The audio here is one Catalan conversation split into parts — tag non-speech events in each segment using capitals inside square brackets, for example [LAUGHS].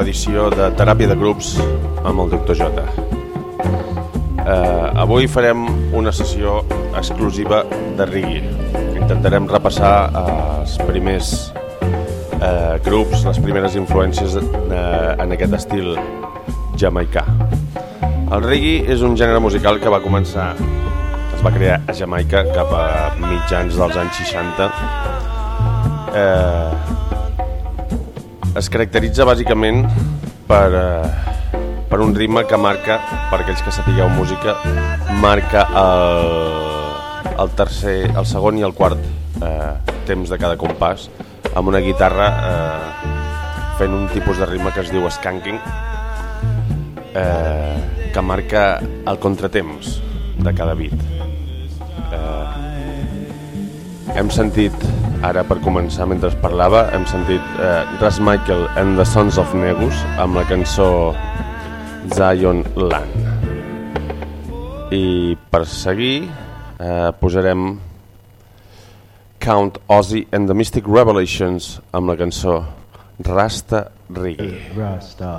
Edició de Teràpia de Grups amb el Dr. J. Eh, avui farem una sessió exclusiva de reggae. Intentarem repassar eh, els primers eh, grups, les primeres influències eh, en aquest estil jamaicà. El reggae és un gènere musical que va començar, es va crear a Jamaica cap a mitjans dels anys 60 eh, es caracteritza bàsicament per, eh, per un ritme que marca, per aquells que sapigueu música, marca el, el tercer, el segon i el quart eh, temps de cada compàs amb una guitarra eh, fent un tipus de ritme que es diu skanking eh, que marca el contratemps de cada beat. Eh, hem sentit Ara, per començar, mentre parlava, hem sentit eh, Ras Michael and the Sons of Negus amb la cançó Zion Land. I per seguir eh, posarem Count Ozzy and the Mystic Revelations amb la cançó Rasta Reggae. Rasta.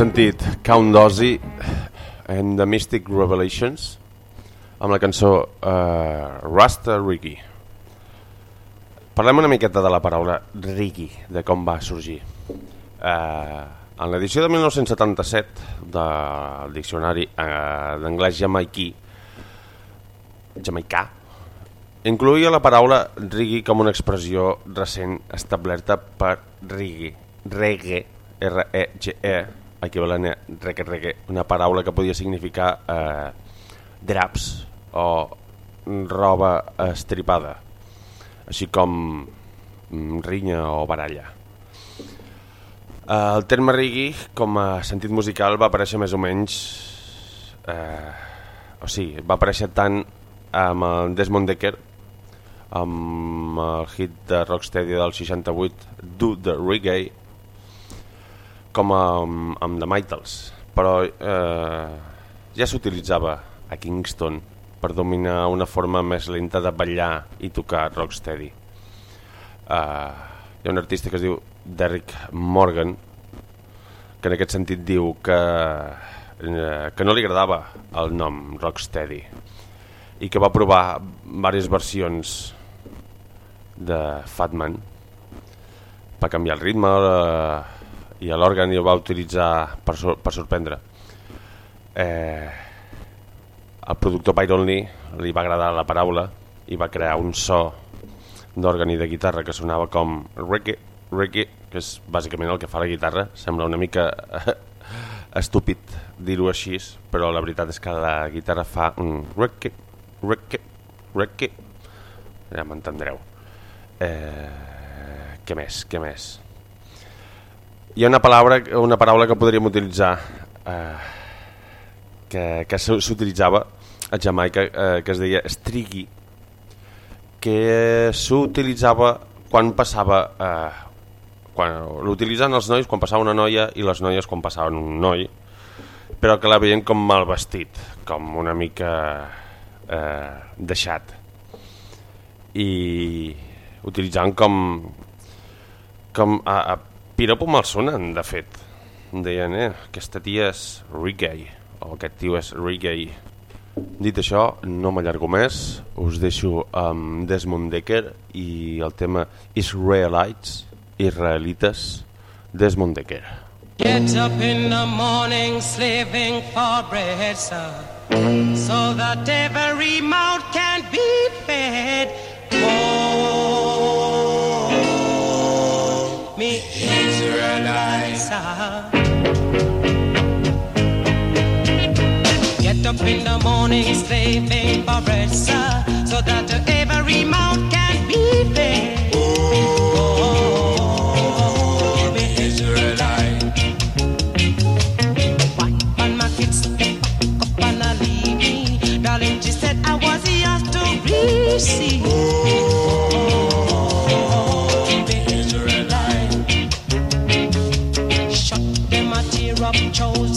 Sentit Count Ozzy and the Mystic Revelations amb la cançó uh, Rasta Ricky. Parlem una miqueta de la paraula rigui, de com va sorgir. Eh, en l'edició de 1977 del diccionari eh, d'anglès jamaiquí, jamaicà, incluïa la paraula rigui com una expressió recent establerta per rigui, reggae, R-E-G-E, equivalent a reggae, reggae, una paraula que podia significar eh, draps o roba estripada així com mm, rinya o baralla. El terme rigui, com a sentit musical, va aparèixer més o menys... Eh, o sigui, va aparèixer tant amb el Desmond Decker, amb el hit de Rocksteady del 68, Do the Reggae, com amb, amb The Mitals. Però eh, ja s'utilitzava a Kingston per dominar una forma més lenta de ballar i tocar rocksteady. Uh, hi ha un artista que es diu Derrick Morgan que en aquest sentit diu que, uh, que no li agradava el nom rocksteady i que va provar diverses versions de Fatman per canviar el ritme uh, i l'òrgan el va utilitzar per, sor per sorprendre. Eh, al productor Byron Lee li va agradar la paraula i va crear un so d'òrgan i de guitarra que sonava com reggae, reggae, que és bàsicament el que fa la guitarra. Sembla una mica [LAUGHS] estúpid dir-ho així, però la veritat és que la guitarra fa un reggae, reggae, reggae. Ja m'entendreu. Eh, què més, què més? Hi ha una paraula, una paraula que podríem utilitzar eh, que, que s'utilitzava a Jamaica eh, que es deia strigui que s'utilitzava quan passava eh, quan l'utilitzen els nois quan passava una noia i les noies quan passaven un noi però que la veien com mal vestit com una mica eh, deixat. I utilitzant com com a, a piropo malsonant de fet deien eh, aquesta tia és reggae o aquest tio és reggae Dit això, no m'allargo més, us deixo amb Desmond Decker i el tema Israelites, Israelites, Desmond Decker. Get up in the morning slaving for bread, sir, so that every mouth can be fed. Oh, Israelites, sir. up in the morning slaving for bread, sir, so that every mouth can be fed. Oh, me Israelite. Wife and my kids, they up and I leave me. Darling, she said I was yours to receive. chose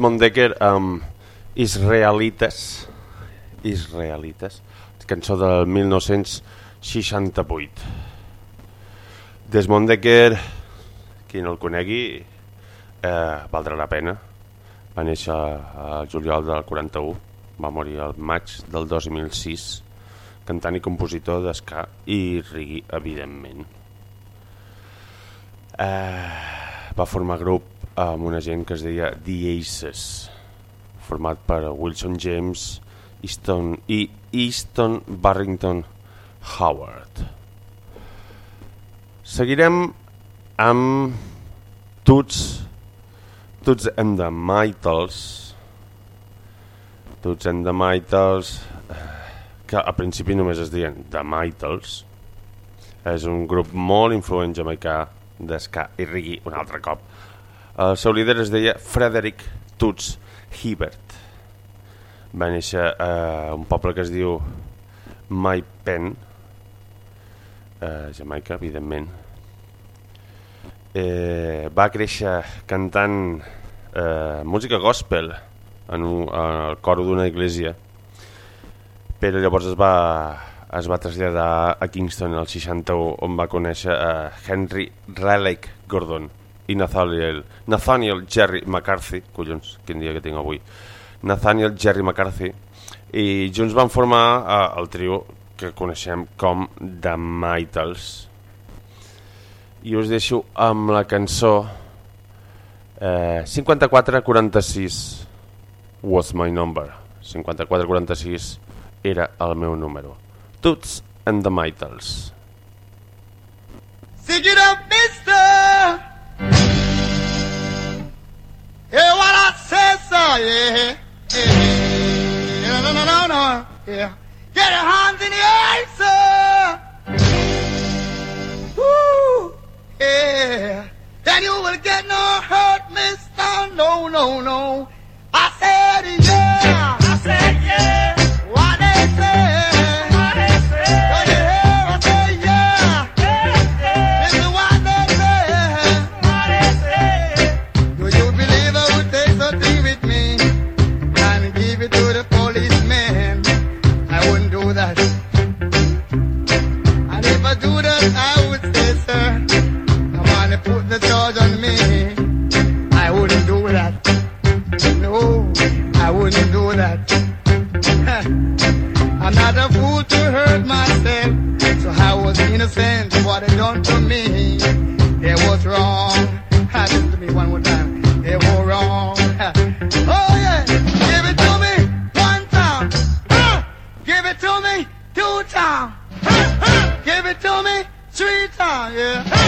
Desmond Decker amb Israelites Israelites cançó del 1968 Desmond Decker qui no el conegui eh, valdrà la pena. Va néixer al juliol del 41 va morir al maig del 2006 cantant i compositor d'esca i rigui evidentment. Eh, va formar grup amb una gent que es deia The Aces format per Wilson James Easton i Easton Barrington Howard. Seguirem amb Tuts Tuts and the Mitals. Tuts and the Mitals que a principi només es diuen The Mitals. És un grup molt influent jamaicà d'esca i reggae un altre cop el seu líder es deia Frederick Tuts Hibbert. Va néixer a un poble que es diu My Pen a Jamaica evidentment. Eh, va créixer cantant eh, música gospel en un, al coro d'una església però llavors es va, es va traslladar a Kingston el 61 on va conèixer a Henry Raleigh Gordon i Nathaniel, Nathaniel Jerry McCarthy collons, quin dia que tinc avui. Nathaniel Jerry McCarthy i junts van formar uh, el trio que coneixem com The Mitals. I us deixo amb la cançó eh, 5446 was my number. 5446 era el meu número. Toots and the Mitals. Stick it up, mister! Hear what I say, sir, yeah. yeah. No, no, no, no, no, yeah. Get your hands in the air, sir! Woo! Yeah. Then you will get no hurt, mister, no, no, no. I said, yeah! I said, yeah! That. I'm not a fool to hurt myself, so I was innocent of what they done to me. It was wrong. [LAUGHS] Listen to me one more time. They were wrong. [LAUGHS] Oh yeah, give it to me one time. [LAUGHS] Give it to me two times. Give it to me three times. Yeah.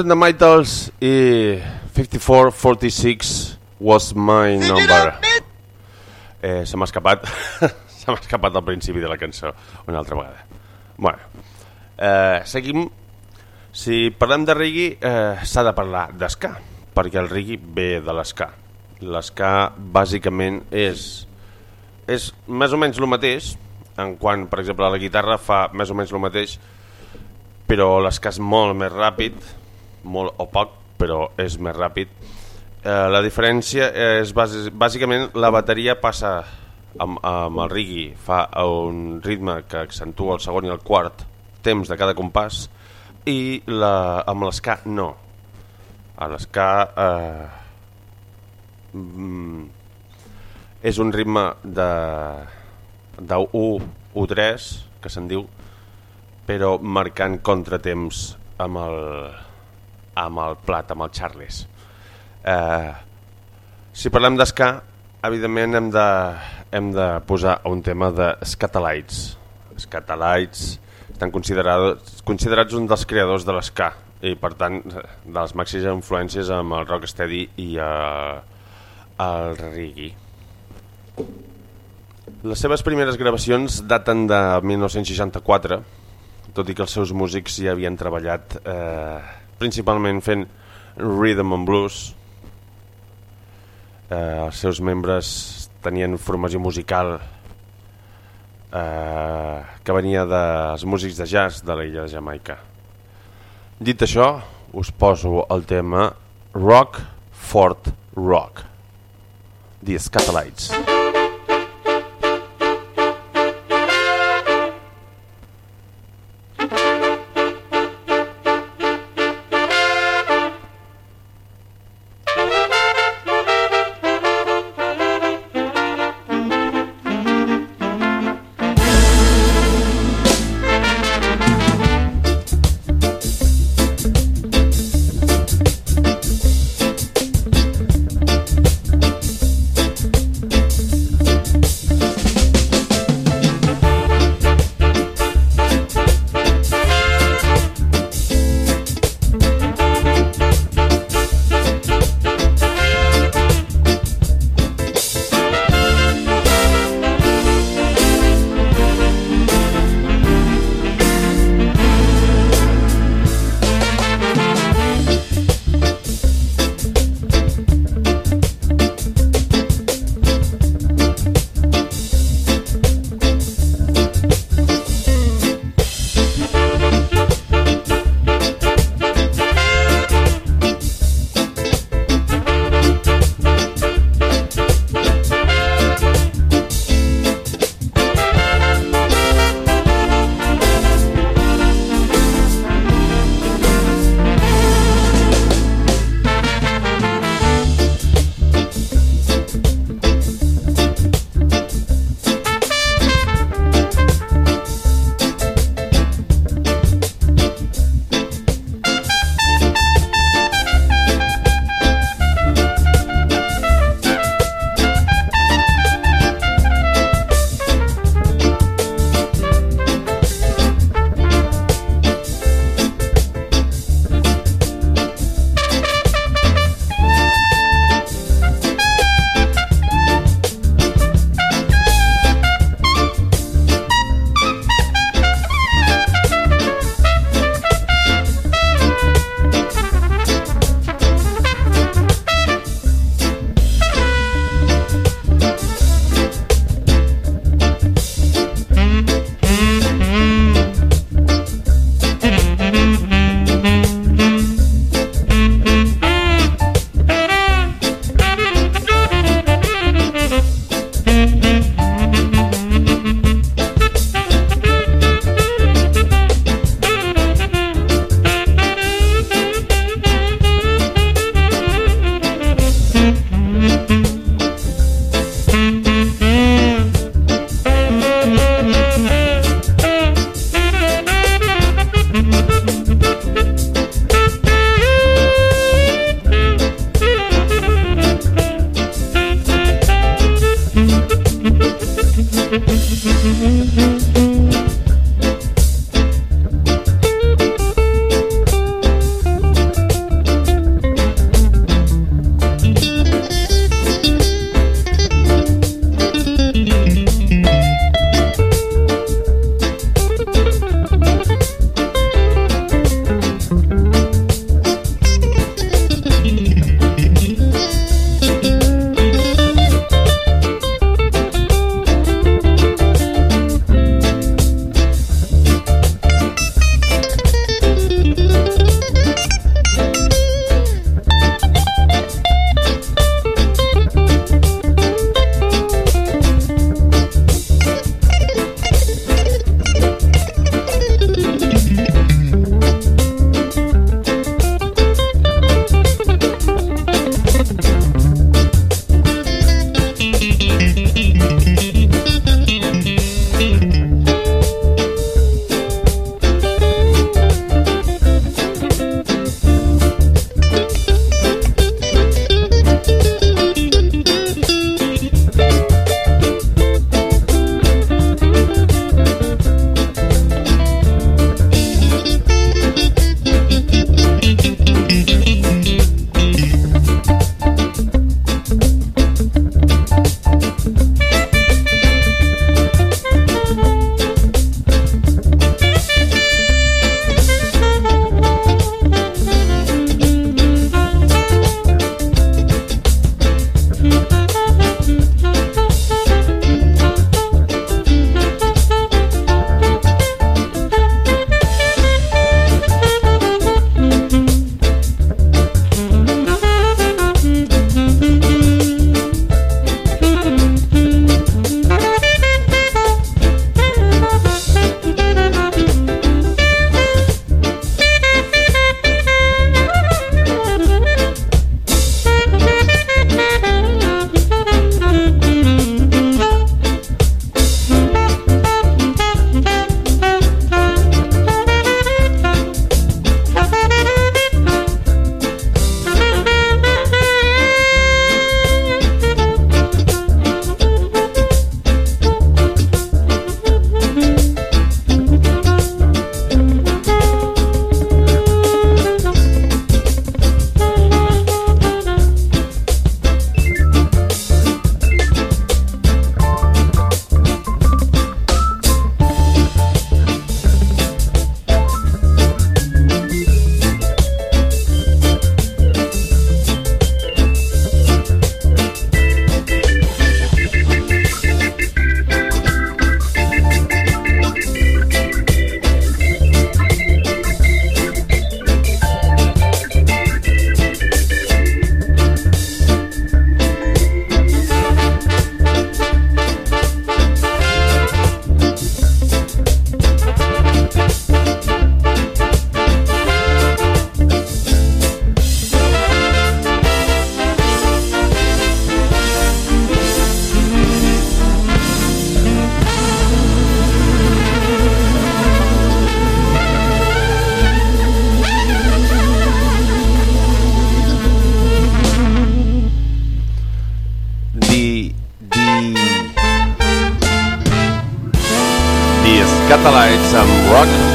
And the Mitals i 5446 was my number. Eh, se m'ha escapat, [LAUGHS] se m'ha escapat al principi de la cançó una altra vegada. Bueno, eh, seguim. Si parlem de reggae, eh, s'ha de parlar d'esca, perquè el reggae ve de l'esca. L'esca, bàsicament, és, és més o menys el mateix, en quan, per exemple, la guitarra fa més o menys el mateix, però l'esca és molt més ràpid, molt o poc, però és més ràpid. Eh, la diferència és bàs bàsicament la bateria passa amb, amb el reggae, fa un ritme que accentua el segon i el quart temps de cada compàs i la, amb l'esca no. A l'esca eh, mm, és un ritme de, de 1, 1, 3 que se'n diu però marcant contratemps amb el, amb el plat, amb el Charles. Eh, si parlem d'esca, evidentment hem de, hem de posar un tema de Scatalites. Scatalites estan considerats, considerats un dels creadors de l'esca i per tant de les màximes influències amb el rocksteady i eh, el reggae. Les seves primeres gravacions daten de 1964, tot i que els seus músics ja havien treballat eh, principalment fent rhythm and blues. Eh, els seus membres tenien formació musical eh, que venia dels músics de jazz de l'illa de Jamaica. Dit això, us poso el tema Rock Fort Rock, The Scatolites. Catalites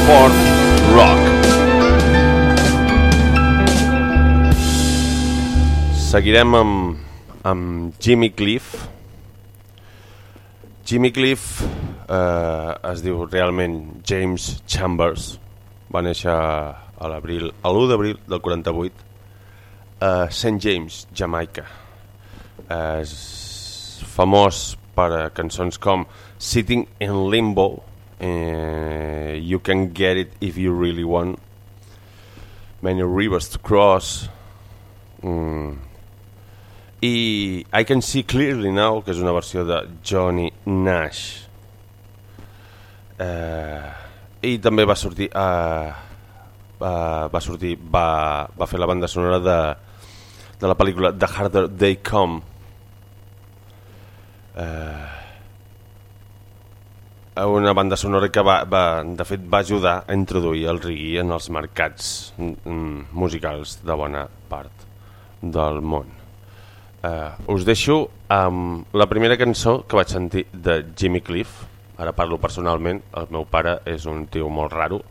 Rockford Rock. Seguirem amb, amb Jimmy Cliff. Jimmy Cliff eh, es diu realment James Chambers. Va néixer a l'abril, a l'1 d'abril del 48 a St. James, Jamaica. Eh, és famós per a cançons com Sitting in Limbo, eh, You Can Get It If You Really Want, Many Rivers to Cross, mm, i I Can See Clearly Now, que és una versió de Johnny Nash. Eh, I també va sortir... Eh, va, va sortir... Va, va fer la banda sonora de, de la pel·lícula The Harder They Come. Eh, una banda sonora que va, va, de fet va ajudar a introduir el reggae en els mercats mm, musicals de bona part del món. Uh, us deixo amb la primera cançó que vaig sentir de Jimmy Cliff. Ara parlo personalment, el meu pare és un tio molt raro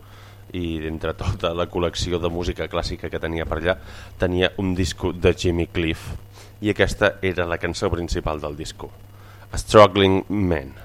i d'entre tota la col·lecció de música clàssica que tenia per allà tenia un disco de Jimmy Cliff i aquesta era la cançó principal del disco. Struggling Man.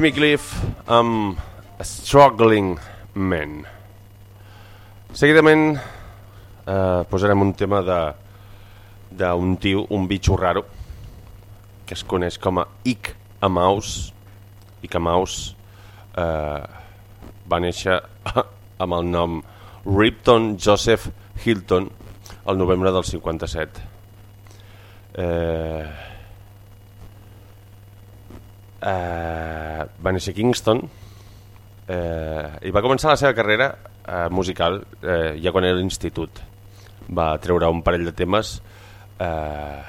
Jimmy Cliff amb Struggling Man. Seguidament eh, posarem un tema de d'un tio, un bitxo raro, que es coneix com a Ick Amaus. Ick Amaus eh, va néixer [LAUGHS] amb el nom Ripton Joseph Hilton el novembre del 57. Eh, eh, va néixer a Kingston eh, i va començar la seva carrera eh, musical eh, ja quan era a l'institut. Va treure un parell de temes eh,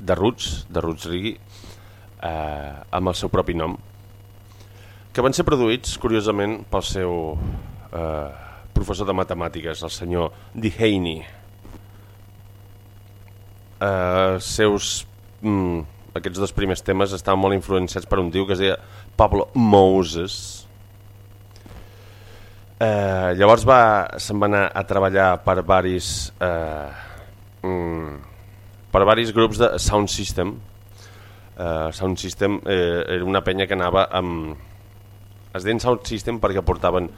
de roots, de roots reggae, eh, amb el seu propi nom, que van ser produïts, curiosament, pel seu eh, professor de matemàtiques, el senyor Dehaney. Eh, seus, mm, aquests dos primers temes estaven molt influenciats per un tio que es deia Pablo Moses. Eh, llavors va, se'n va anar a treballar per varis, eh, mm, per varis grups de Sound System. Eh, Sound System eh, era una penya que anava amb... Es deien Sound System perquè portaven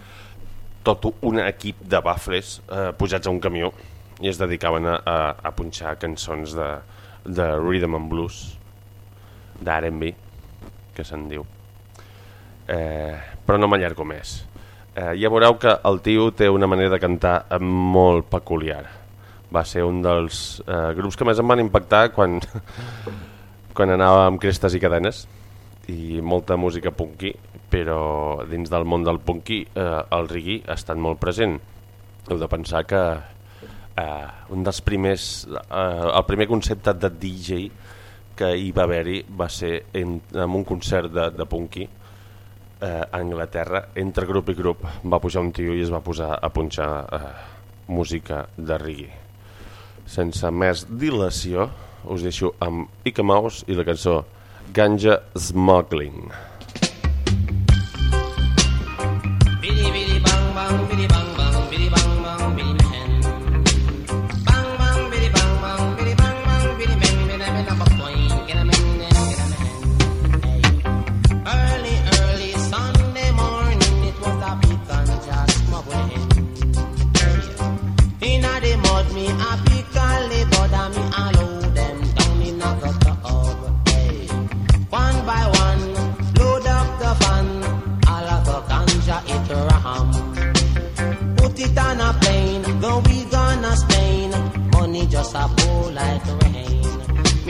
tot un equip de bafles eh, pujats a un camió i es dedicaven a, a, a punxar cançons de, de rhythm and blues d'R&B que se'n diu. Eh, però no m'allargo més. Eh, ja veureu que el tio té una manera de cantar molt peculiar. Va ser un dels eh, grups que més em van impactar quan, [LAUGHS] quan anava amb crestes i cadenes i molta música punky però dins del món del punky eh, el reggae ha estat molt present. Heu de pensar que eh, un dels primers eh, el primer concepte de DJ que hi va haver-hi va ser en, en un concert de, de punky eh, a Anglaterra. Entre grup i grup va pujar un tio i es va posar a punxar eh, música de reggae. Sense més dilació us deixo amb Ika Mouse i la cançó Ganja Smuggling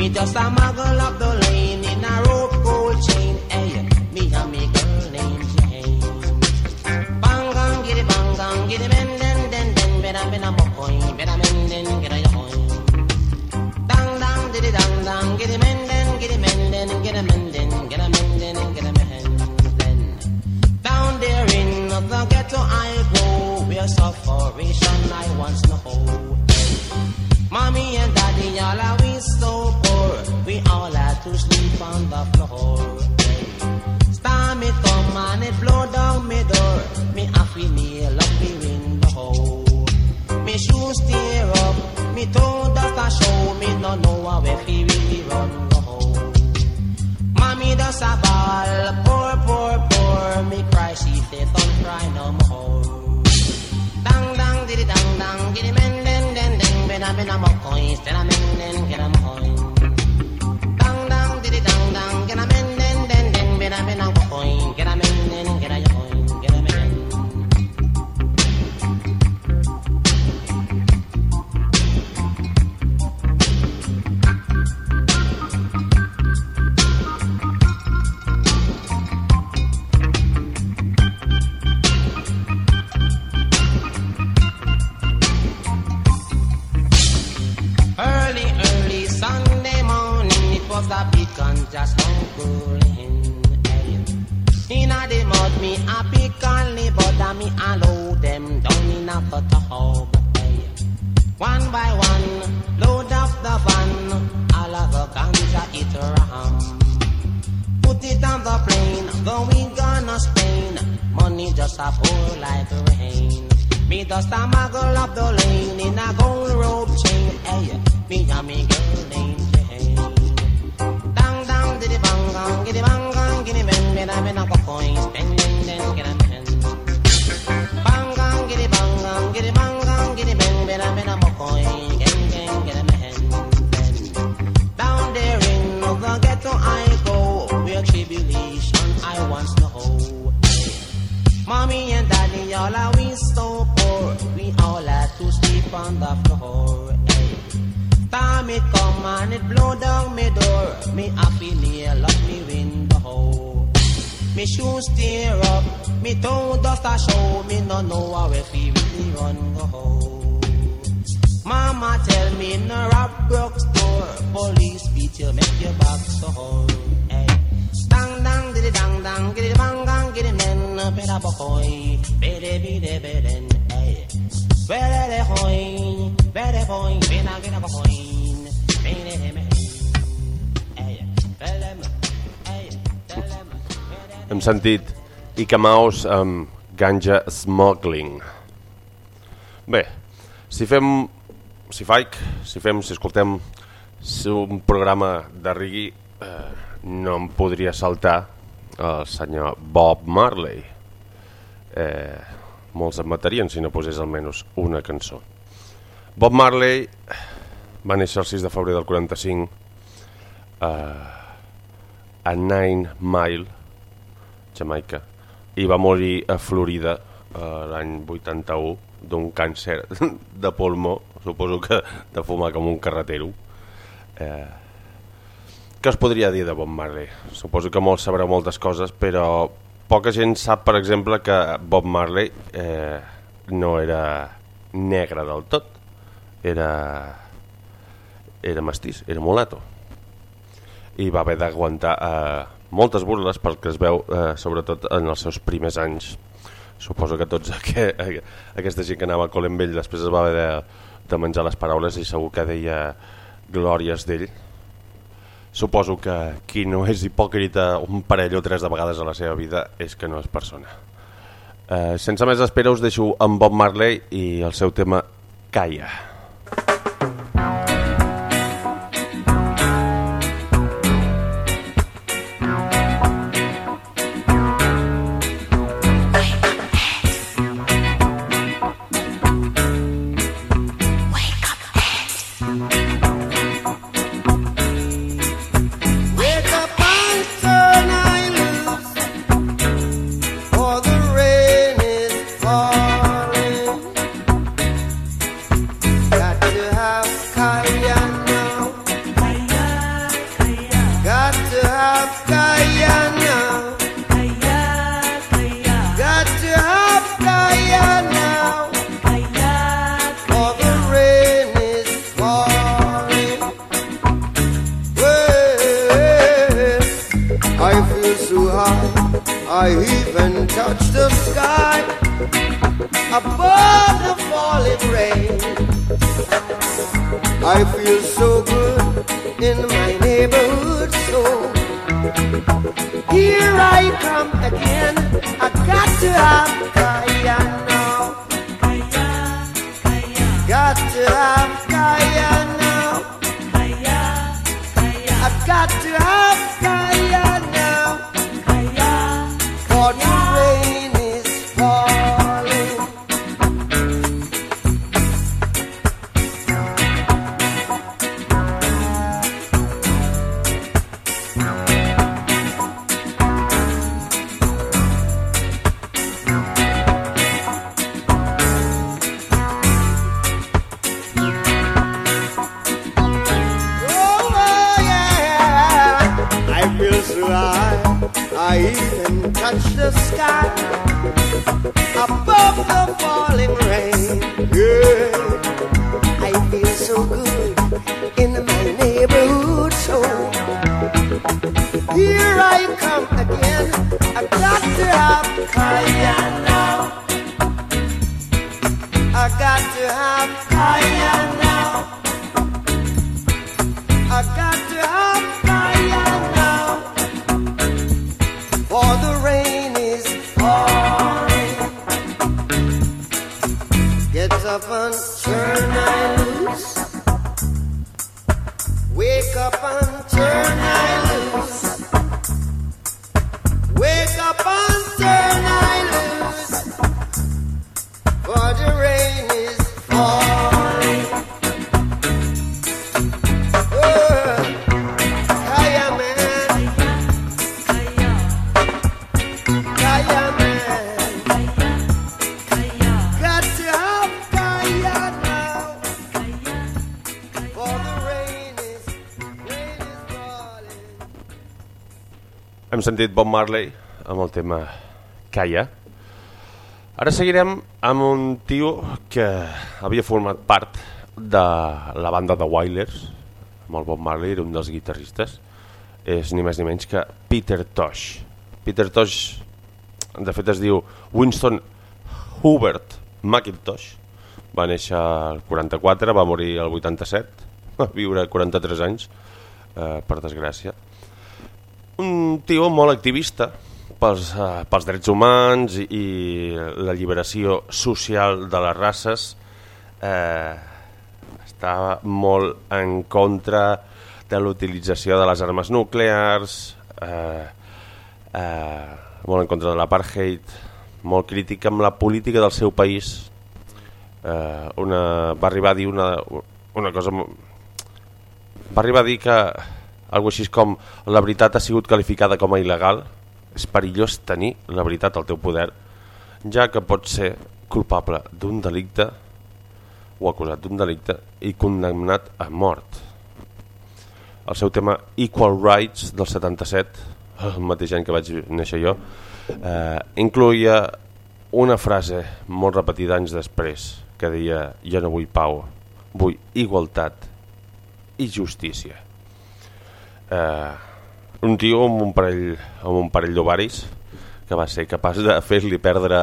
Me just a muggle up the lane in a rope gold chain. Hey, me and me girl named Jane. Bang get it bang get it men den den den. Better men a mokoin, better men den a yoin. Dang dang, did it dang dang, it men den, it men den, a men den, a men den, a men den. Down there in the ghetto I go, where sufferation I once know. Mommy and daddy all are Shoes tear up, me toe dust a show, me no know where fi really run go. Mommy does a ball, poor, poor, poor, me cry, she say don't cry no more. Dang, dang, diddy, dang, dang, giddy, men, den, den, den, ben, a, ben, a, mo, coins, den, a, men, den, get a, storm it come and it blow down me door. Me happy nail up me window. Me shoes tear up, me toe dust a show. Me no know how if he really run go. Mama tell me no rob broke store. Police beat you, make your back so Hey. Dang dang diddy dang dang, giddy bang gang, giddy men, better boy, better be the beden. Hem sentit Icamaos amb Ganja Smuggling. Bé, si fem, si faig, si fem, si escoltem si un programa de reggae, eh, no em podria saltar el senyor Bob Marley. Eh, molts em matarien si no posés almenys una cançó. Bob Marley va néixer el 6 de febrer del 45 a Nine Mile, Jamaica, i va morir a Florida eh, l'any 81 d'un càncer [LAUGHS] de pulmó, suposo que de fumar com un carretero. Eh, què us podria dir de Bob Marley? Suposo que molts sabreu moltes coses, però poca gent sap, per exemple, que Bob Marley eh, no era negre del tot. Era, era mestís, era mulato i va haver d'aguantar eh, moltes burles pel que es veu, eh, sobretot en els seus primers anys. Suposo que tots aqu [LAUGHS] aquesta gent que anava a col amb ell després es va haver de, de menjar les paraules i segur que deia glòries d'ell. Suposo que qui no és hipòcrita un parell o tres de vegades a la seva vida és que no és persona. Eh, sense més espera us deixo amb Bob Marley i el seu tema Calla. Wake here I come again. I got to have kaya now. I got to have kaya now. I got to have fire now, for the rain is falling. Get up and sentit Bob Marley amb el tema Calla. Ara seguirem amb un tio que havia format part de la banda de Wailers, amb el Bob Marley, era un dels guitarristes. És ni més ni menys que Peter Tosh. Peter Tosh, de fet es diu Winston Hubert McIntosh. Va néixer al 44, va morir al 87, va viure 43 anys, eh, per desgràcia un tio molt activista pels, uh, pels drets humans i, i l'alliberació social de les races. Eh, estava molt en contra de l'utilització de les armes nuclears eh, eh, molt en contra de l'apartheid molt crític amb la política del seu país. Eh, una, va arribar a dir una, una cosa va arribar a dir que algo així com la veritat ha sigut qualificada com a il·legal. És perillós tenir la veritat al teu poder ja que pot ser culpable d'un delicte o acusat d'un delicte i condemnat a mort. El seu tema Equal Rights del 77 el mateix any que vaig néixer jo eh, incluïa una frase molt repetida anys després que deia jo no vull pau vull igualtat i justícia eh, un tio amb un parell, amb un parell d'ovaris que va ser capaç de fer-li perdre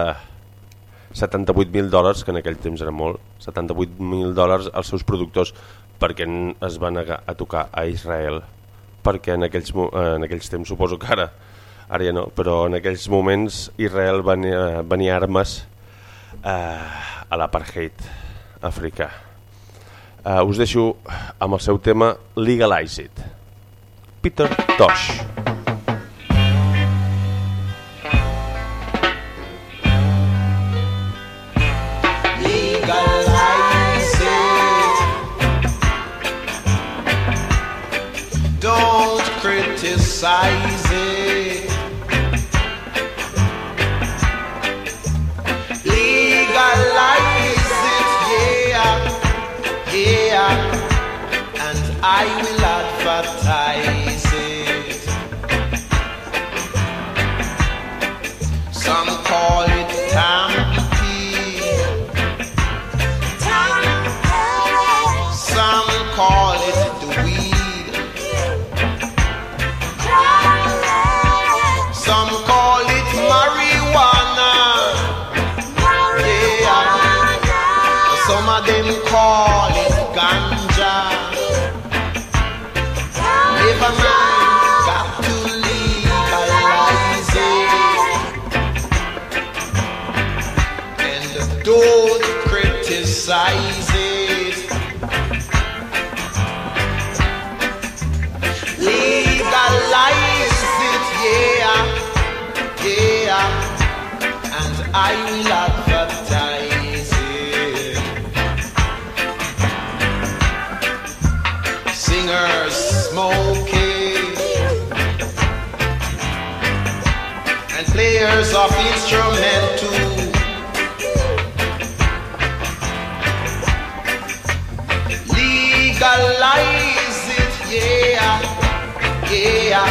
78.000 dòlars, que en aquell temps era molt, 78.000 dòlars als seus productors perquè es va negar a tocar a Israel perquè en aquells, eh, en aquells temps, suposo que ara, ara ja no, però en aquells moments Israel venia, venia armes eh, a l'apartheid africà. Eh, us deixo amb el seu tema Legalize It. Peter Tosh. Don't criticize it. Legalize it, yeah, yeah, and I And don't criticize it. Legalize it, yeah, yeah, and I will advertise it. Singers smoking and players of instrument yeah.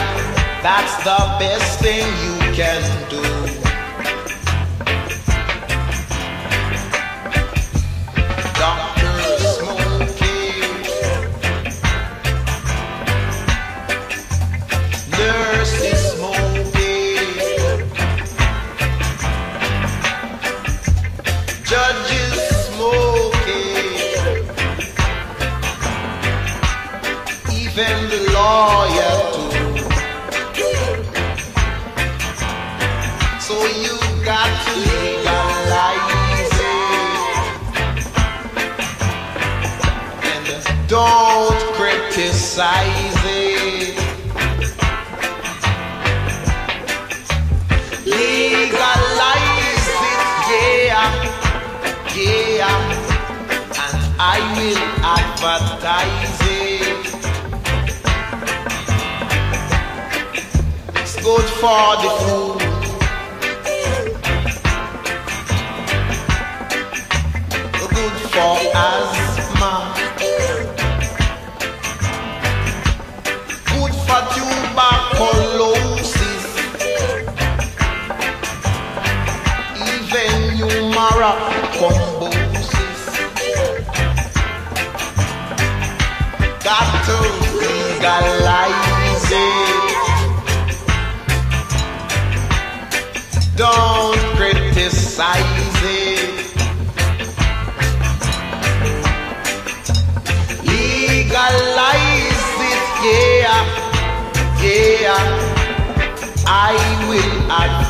That's the best thing you can do. Advertise it. It's good for the food. Good for asthma.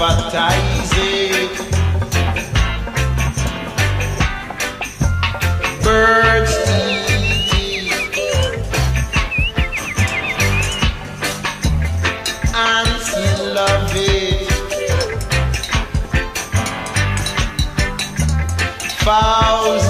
Advertise it. Birds eat ants love it. Fowls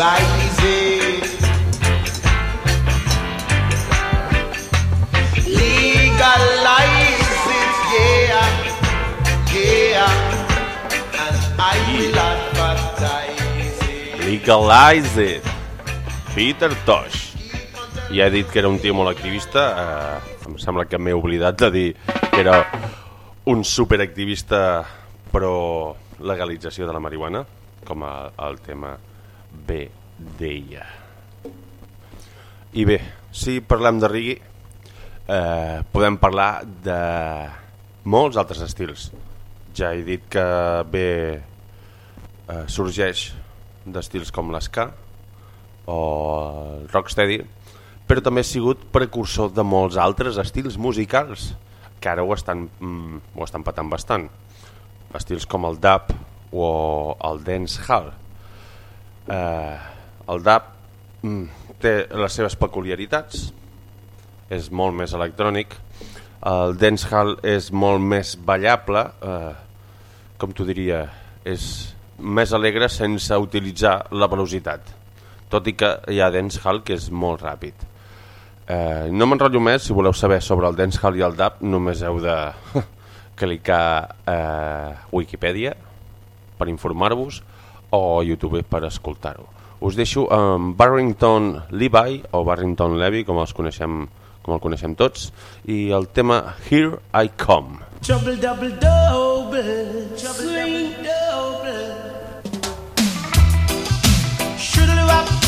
it. Legalize it, yeah, yeah. And I will advertise it. Legalize it. Peter Tosh. Ja he dit que era un tio molt activista. Eh, em sembla que m'he oblidat de dir que era un superactivista pro legalització de la marihuana, com a, el tema bé deia. I bé, si parlem de reggae, eh, podem parlar de molts altres estils. Ja he dit que bé eh, sorgeix d'estils com l'esca o el rocksteady, però també ha sigut precursor de molts altres estils musicals que ara ho estan, mm, ho estan patant bastant. Estils com el dub o el dancehall. Eh, el dub mm, té les seves peculiaritats, és molt més electrònic, el dancehall és molt més ballable, eh, com t'ho diria, és més alegre sense utilitzar la velocitat, tot i que hi ha dancehall que és molt ràpid. Eh, no m'enrotllo més, si voleu saber sobre el dancehall i el dub, només heu de [LAUGHS] clicar eh, Wikipedia per informar-vos o YouTube per escoltar-ho. Us deixo amb Barrington Levi o Barrington Levy, com els coneixem com el coneixem tots, i el tema Here I Come. Trouble double double, swing double. Shoodly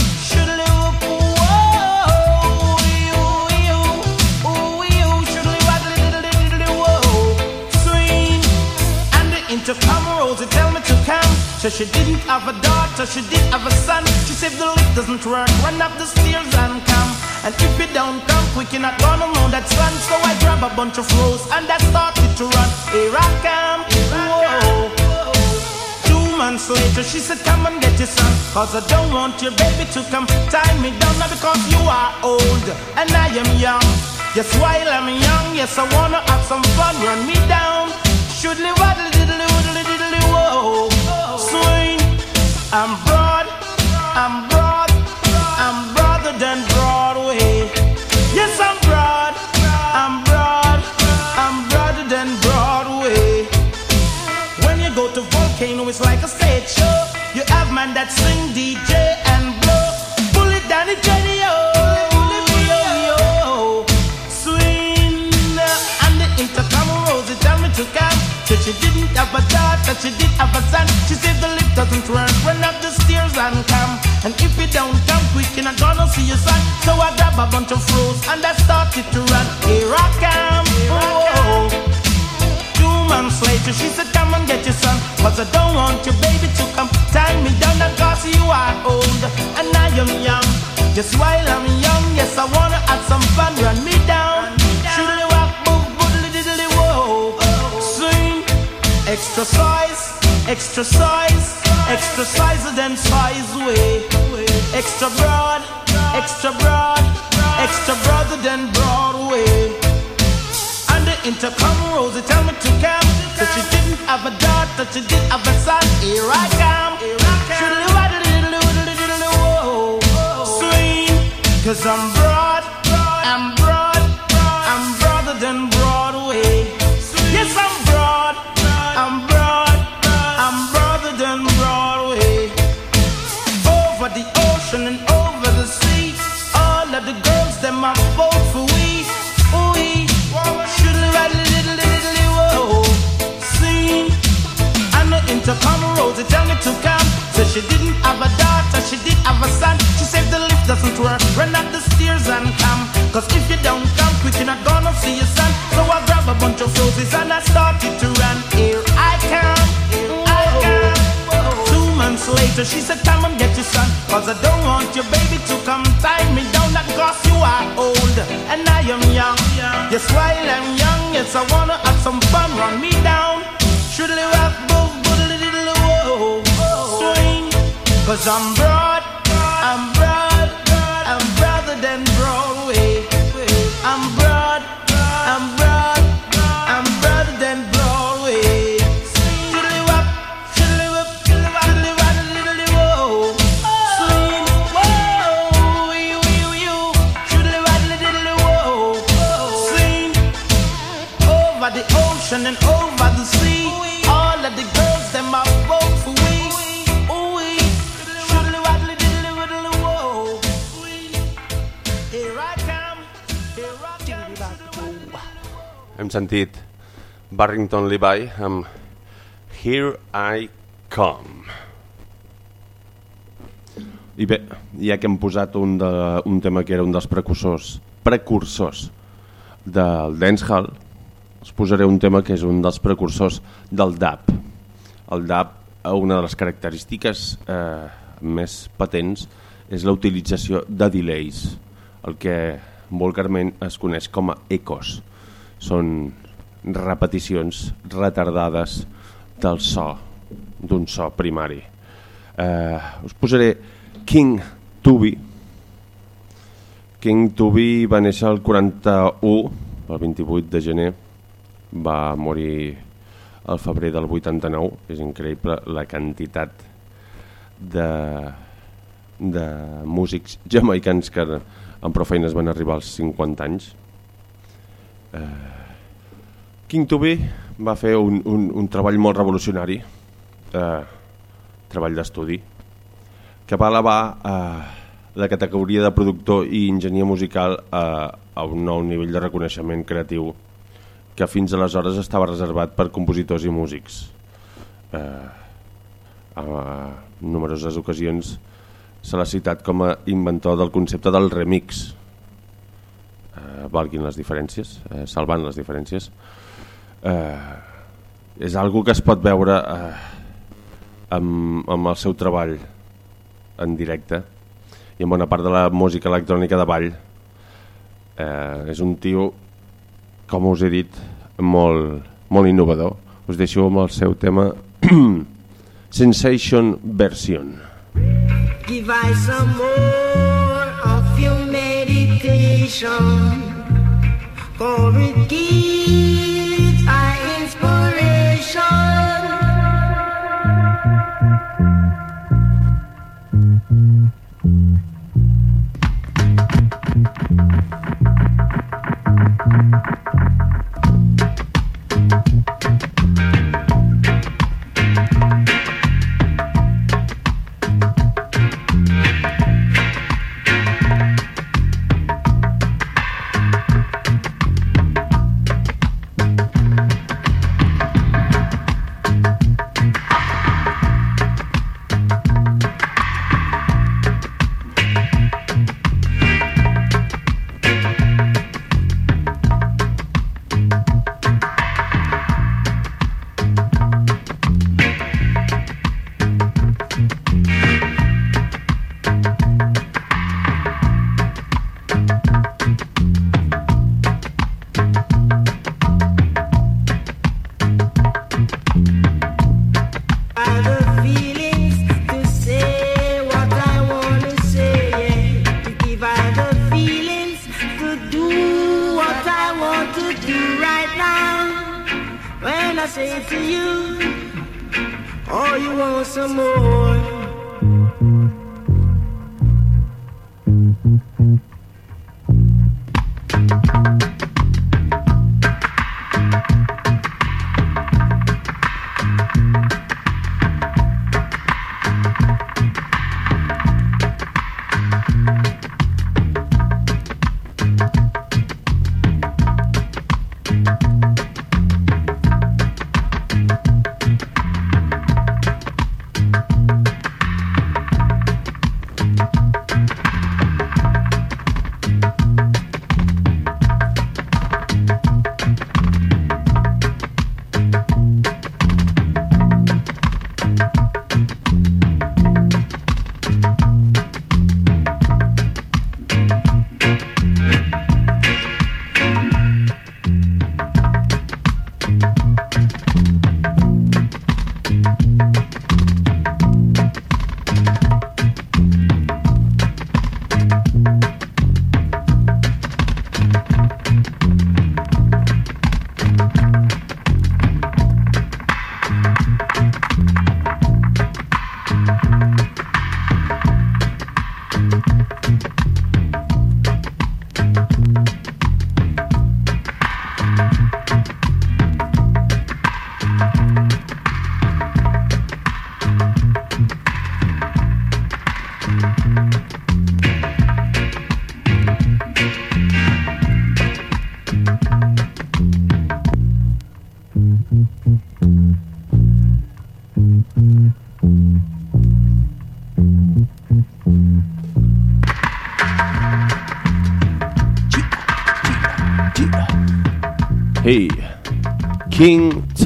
So she didn't have a daughter, she did have a son. She said the lift doesn't work, run up the stairs and come. And if you don't come quick, you're not gonna know that son. So I grab a bunch of rose and I started to run. Here I come, whoa. Two months later, she said, Come and get your son. Cause I don't want your baby to come tie me down. Now because you are old and I am young. Yes, while I'm young, yes, I wanna have some fun. Run me down. Waddle diddly woodly I'm broad, I'm broad, I'm broader than Broadway. Yes, I'm broad, I'm broad, I'm broader than Broadway. When you go to Volcano, it's like a stage show. You have man that sing, DJ, and blow. Pull it down, uh, and the. Said she didn't have a daughter, she did have a son. She said doesn't work, run up the stairs and come. And if you don't come quick, you're not gonna see your son. So I grab a bunch of froze and I started to run. Here I come, oh. Two months later, she said, Come and get your son. Cause I don't want your baby to come tie me down. Cause you are old and I am young. Just while I'm young, yes, I wanna have some fun. Run me down. Shoodly wop, boop, boodly diddly whoa. Swing, extra size, extra size, extra size than size way. Extra broad, extra broad, extra broader than Broadway. And the intercom rose, they tell me to come. So she didn't have a daughter, she did have a son. Here I come. Diddly whoa. Swing, cause I'm she said, Come and get your son. Cause I don't want your baby to come tie me down. That cause you are old and I am young. Yes, while I'm young, yes, I wanna have some fun. Run me down. Shoodly wap, boo, boodly diddly whoa. Swing. I'm and over the sea. All of the girls, them are vote for we. Ooh, wee. Diddly waddly diddly widdly whoa. Here I come, here I come. Hem sentit Barrington Levi amb Here I Come. I bé, ja que hem posat un, de, un tema que era un dels precursors, precursors del dancehall, us posaré un tema que és un dels precursors del dub. El dub, eh, una de les característiques eh, més patents és la utilització de delays, el que vulgarment es coneix com a ecos. Són repeticions retardades del so, d'un so primari. Eh, us posaré King Tubi. King Tubi va néixer el 41, el 28 de gener, va morir al febrer del 89, és increïble la quantitat de, de músics jamaicans que amb prou feines van arribar als 50 anys. Eh, King Tubi va fer un, un, un treball molt revolucionari, eh, treball d'estudi, que va elevar eh, la categoria de productor i enginyer musical a, a un nou nivell de reconeixement creatiu que fins aleshores estava reservat per compositors i músics. Eh, a numeroses ocasions se l'ha citat com a inventor del concepte del remix, eh, valguin les diferències, eh, salvant les diferències. Eh, és algo que es pot veure eh, amb, amb el seu treball en directe i en bona part de la música electrònica de ball. Eh, és un tio, com us he dit, molt, molt innovador. Us deixo amb el seu tema [CLEARS THROAT] Sensation Version. Give I some more of your meditation. For it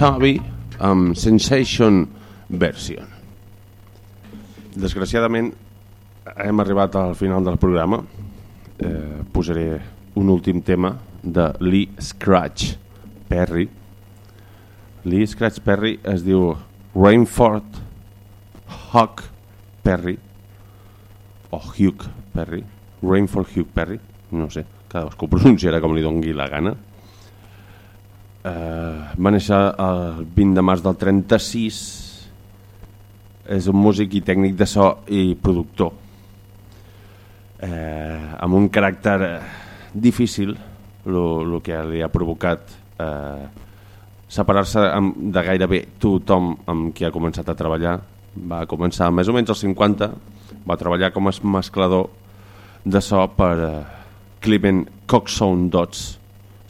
Toby amb Sensation Version. Desgraciadament hem arribat al final del programa. Eh, posaré un últim tema de Lee Scratch Perry. Lee Scratch Perry es diu Rainford Hawk Perry o Hugh Perry. Rainford Hugh Perry, no sé, cadascú pronunciarà com li dongui la gana. Eh, va néixer el 20 de març del 36 és un músic i tècnic de so i productor. Eh, amb un caràcter eh, difícil el que li ha provocat eh, separar-se de gairebé tothom amb qui ha començat a treballar. Va començar més o menys als 50 va treballar com a mesclador de so per eh, Clement Coxon Dots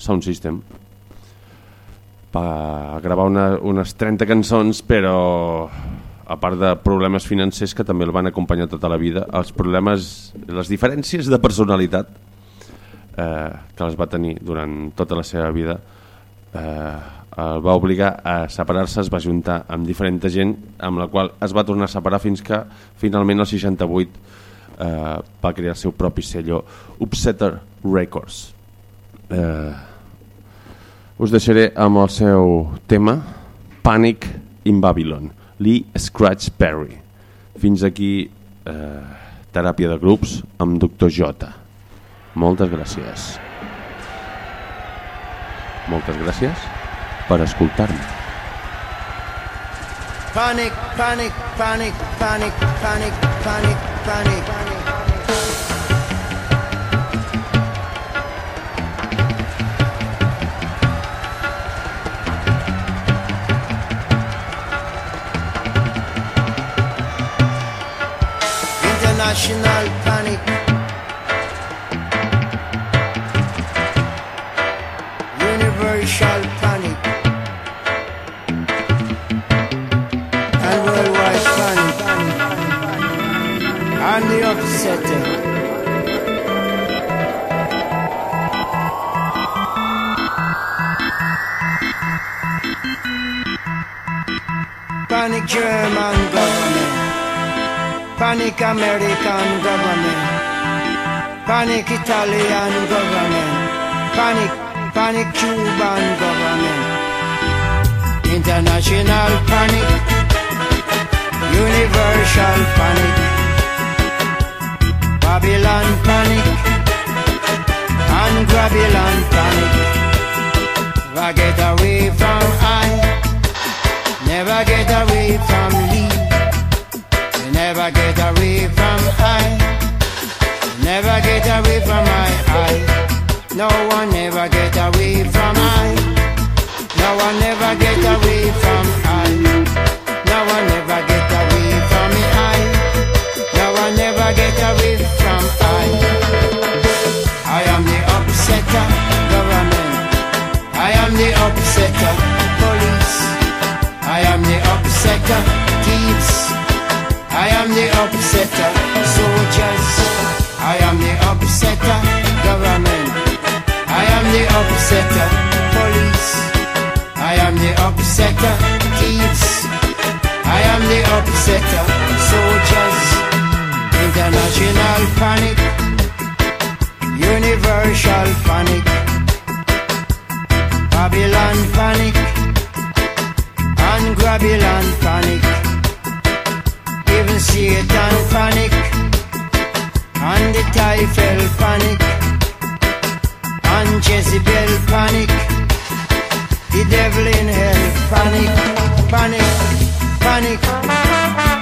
Sound System va gravar una, unes 30 cançons però a part de problemes financers que també el van acompanyar tota la vida els problemes, les diferències de personalitat eh, que les va tenir durant tota la seva vida eh, el va obligar a separar-se, es va juntar amb diferent gent amb la qual es va tornar a separar fins que finalment el 68 eh, va crear el seu propi sello Upsetter Records. Eh, us deixaré amb el seu tema Panic in Babylon Lee Scratch Perry fins aquí eh, teràpia de grups amb Dr. J moltes gràcies moltes gràcies per escoltar-me Panic, panic, panic, panic, panic, panic, panic. International panic. Universal panic. and worldwide panic and the upsetting. Panic German government, panic American government, panic Italian government, panic, panic Cuban government, international panic. Universal panic, Babylon panic, and Babylon panic. Never get away from I, never get away from You never get away from I, never get away from I. I. No one ever get away from I, no one ever get away from I. No one ever get away from me, I. No one ever get away from I. I am the upsetter government. I am the upsetter police. I am the upsetter am the upsetter soldiers. I am the upsetter government. I am the upsetter police. I am the upsetter thieves. I am the upsetter, soldiers, international panic, universal panic, Babylon panic, and Babylon panic, even Satan panic, and the Typhel panic, and Jezebel panic, the devil in hell panic, panic, panic.